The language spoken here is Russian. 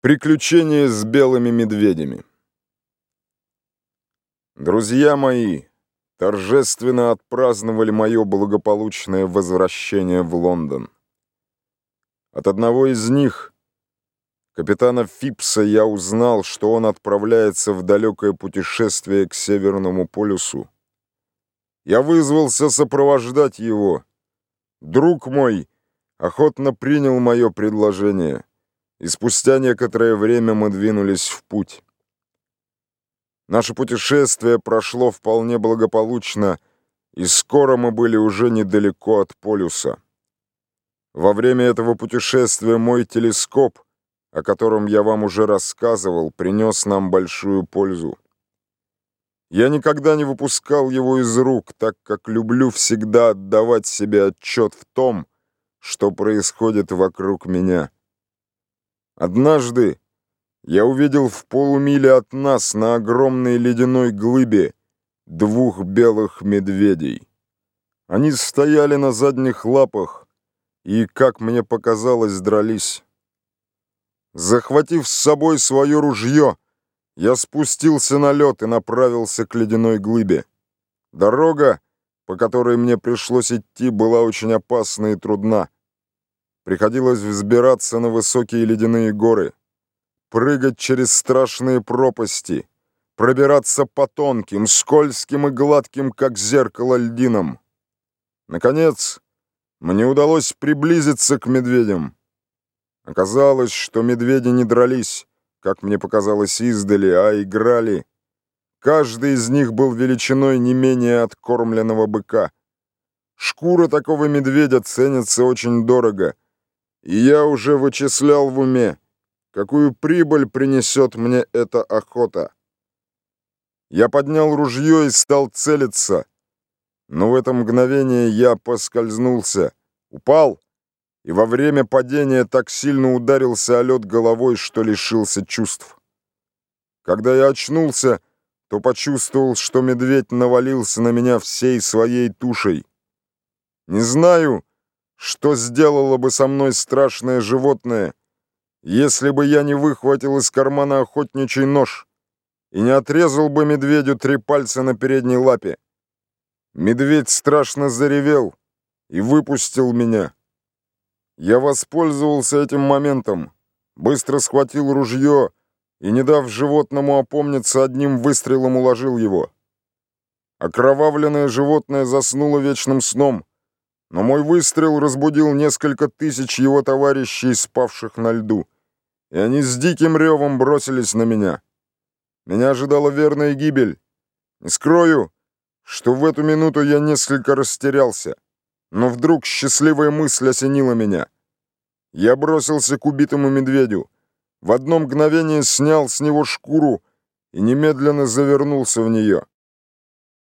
Приключения с белыми медведями Друзья мои торжественно отпраздновали мое благополучное возвращение в Лондон. От одного из них, капитана Фипса, я узнал, что он отправляется в далекое путешествие к Северному полюсу. Я вызвался сопровождать его. Друг мой охотно принял мое предложение — и спустя некоторое время мы двинулись в путь. Наше путешествие прошло вполне благополучно, и скоро мы были уже недалеко от полюса. Во время этого путешествия мой телескоп, о котором я вам уже рассказывал, принес нам большую пользу. Я никогда не выпускал его из рук, так как люблю всегда отдавать себе отчет в том, что происходит вокруг меня. Однажды я увидел в полумиле от нас на огромной ледяной глыбе двух белых медведей. Они стояли на задних лапах и, как мне показалось, дрались. Захватив с собой свое ружье, я спустился на лед и направился к ледяной глыбе. Дорога, по которой мне пришлось идти, была очень опасна и трудна. Приходилось взбираться на высокие ледяные горы, прыгать через страшные пропасти, пробираться по тонким, скользким и гладким, как зеркало, льдинам. Наконец, мне удалось приблизиться к медведям. Оказалось, что медведи не дрались, как мне показалось издали, а играли. Каждый из них был величиной не менее откормленного быка. Шкура такого медведя ценится очень дорого — и я уже вычислял в уме, какую прибыль принесет мне эта охота. Я поднял ружье и стал целиться, но в это мгновение я поскользнулся, упал и во время падения так сильно ударился о лед головой, что лишился чувств. Когда я очнулся, то почувствовал, что медведь навалился на меня всей своей тушей. Не знаю, что сделало бы со мной страшное животное, если бы я не выхватил из кармана охотничий нож и не отрезал бы медведю три пальца на передней лапе? Медведь страшно заревел и выпустил меня. Я воспользовался этим моментом, быстро схватил ружье и, не дав животному опомниться, одним выстрелом уложил его. Окровавленное животное заснуло вечным сном, но мой выстрел разбудил несколько тысяч его товарищей, спавших на льду, и они с диким ревом бросились на меня. Меня ожидала верная гибель. Не скрою, что в эту минуту я несколько растерялся, но вдруг счастливая мысль осенила меня. Я бросился к убитому медведю, в одно мгновение снял с него шкуру и немедленно завернулся в нее.